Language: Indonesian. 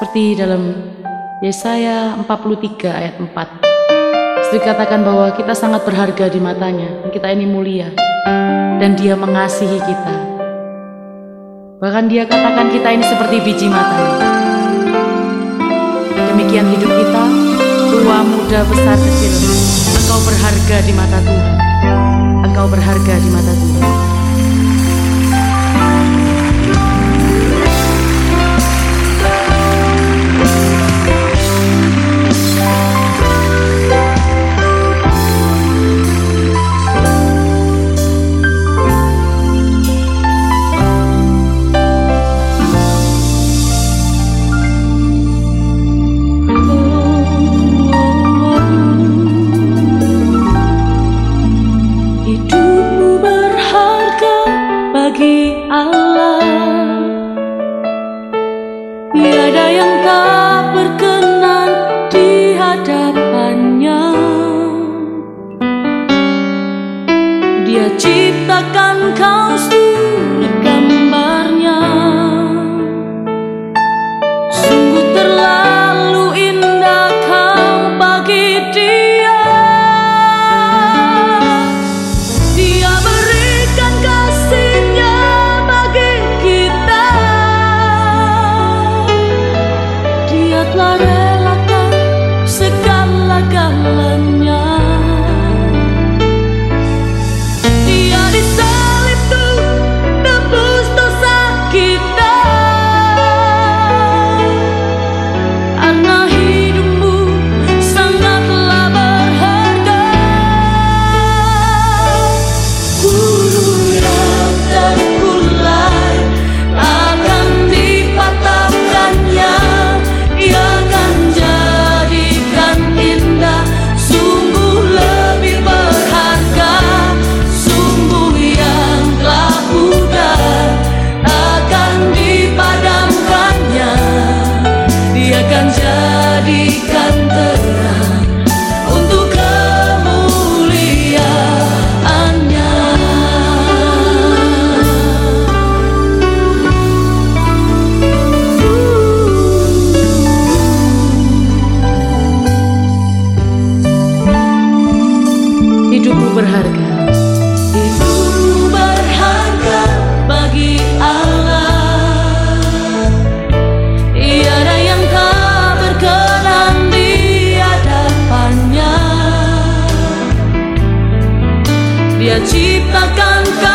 Seperti dalam Yesaya 43 ayat 4. Dikatakan bahwa kita sangat berharga di matanya, kita ini mulia, dan dia mengasihi kita. Bahkan dia katakan kita ini seperti biji matanya. Demikian hidup kita, tua, muda, besar, kecil. Engkau berharga di mata Tuhan. Engkau berharga di mata Tuhan. lagi ang Riachita canta.